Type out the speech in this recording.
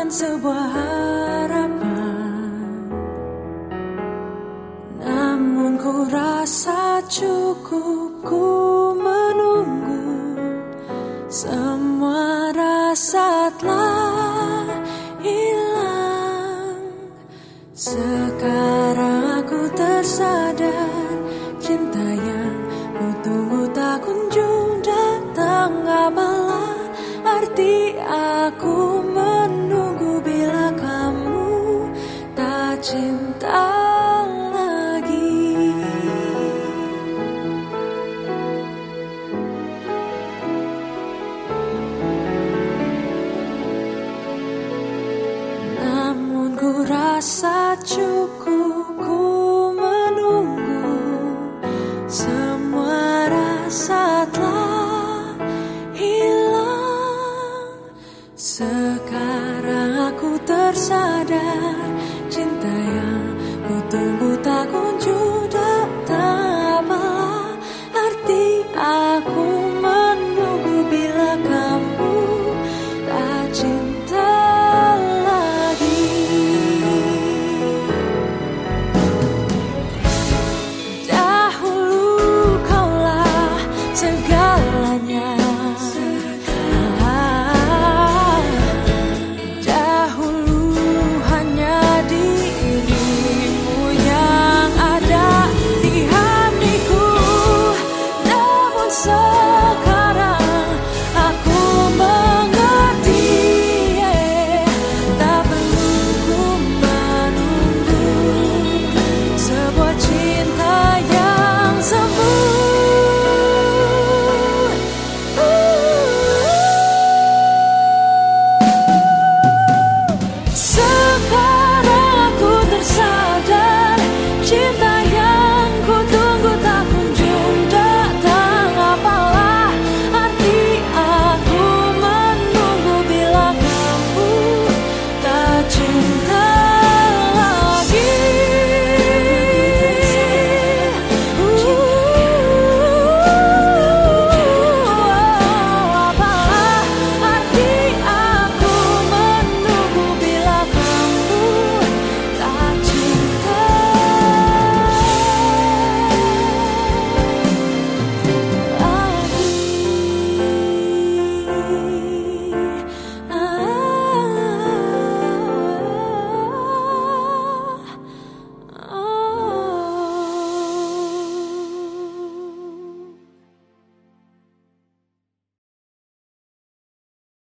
bagaikan sebuah harapan. Namun ku rasa cukup ku menunggu. Semua rasa telah hilang Aku menunggu bila kamu tak cinta lagi. Namun ku rasa cukup